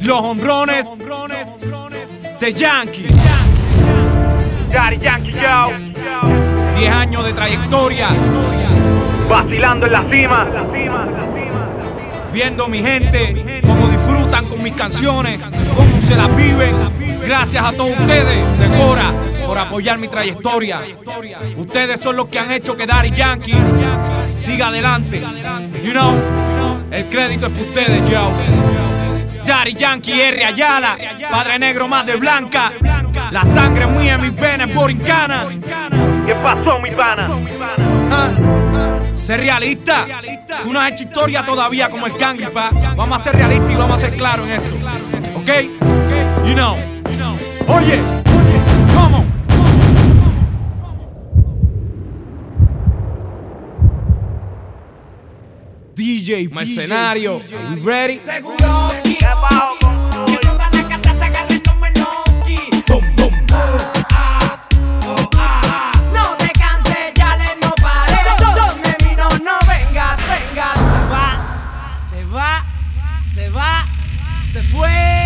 los honrones, de Yankee. Daddy Yankee, yo. 10 años de trayectoria. Vacilando en la cima. Viendo mi gente, cómo disfrutan con mis canciones, cómo se las viven. Gracias a todos ustedes, de Cora, por apoyar mi trayectoria. Ustedes son los que han hecho que Daddy Yankee siga adelante. You know, el crédito es para ustedes, yo. Daddy Yankee, R. Ayala, Padre Negro, Madre Blanca. La sangre mía, mis venas borincana. ¿Qué pasó, mi pana? Ser realista. Tú no has hecho historia todavía como el Kangri. Vamos a ser realistas y vamos a ser claros en esto. ¿Ok? You know. Oye. DJ, maecenario, ready. Seguro que abajo toda la casa saca el nombre en los pies. Boom, no te canses, ya le no vale. ¿Dónde vino? No vengas, vengas, se va, se va, se va, se fue.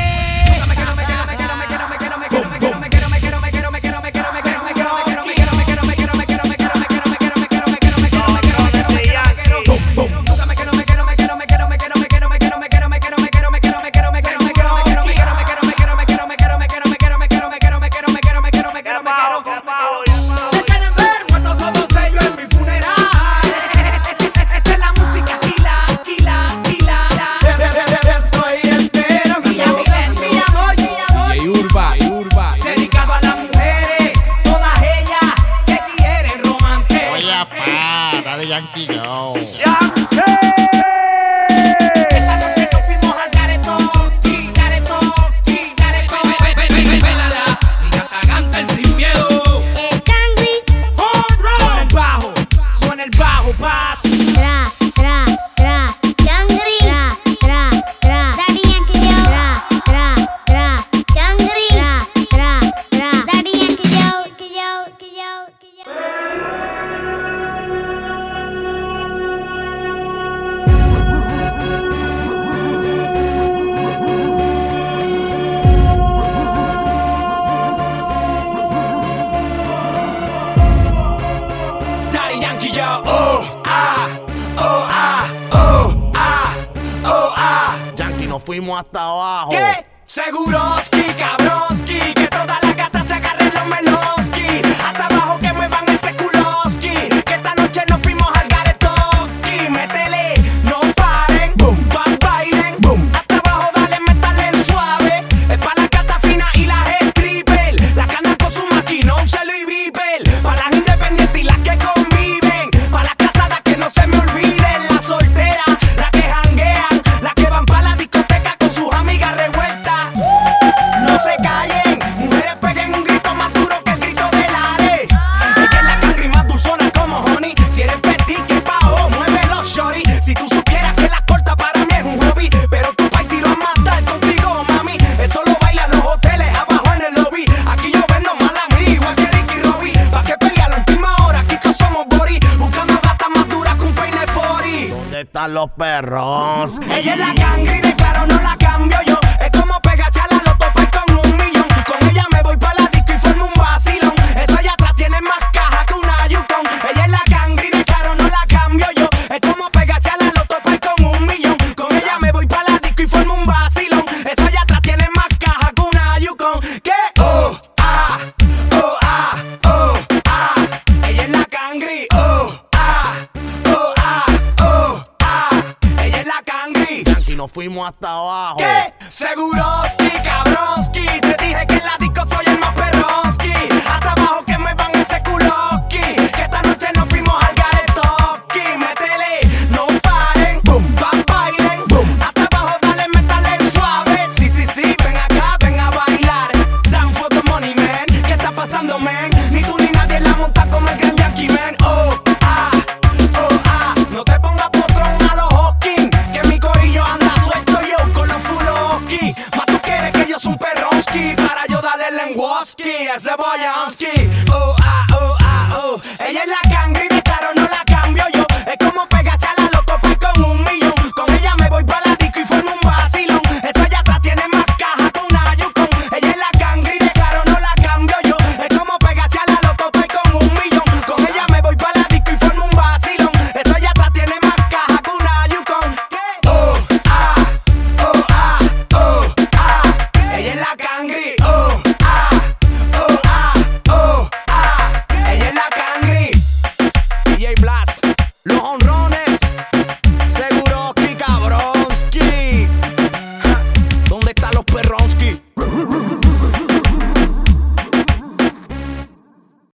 Matigão. Já sei! fuimos hasta abajo. ¿Qué? Seguroski, cabroski. están los perros. Ella es la ganga y de claro no la cambio yo. Es como fuimos hasta abajo. ¿Qué? Seguroski, cabroski. Te dije que en la disco soy el más perroski. Hasta abajo que me van ese culo. Забоянский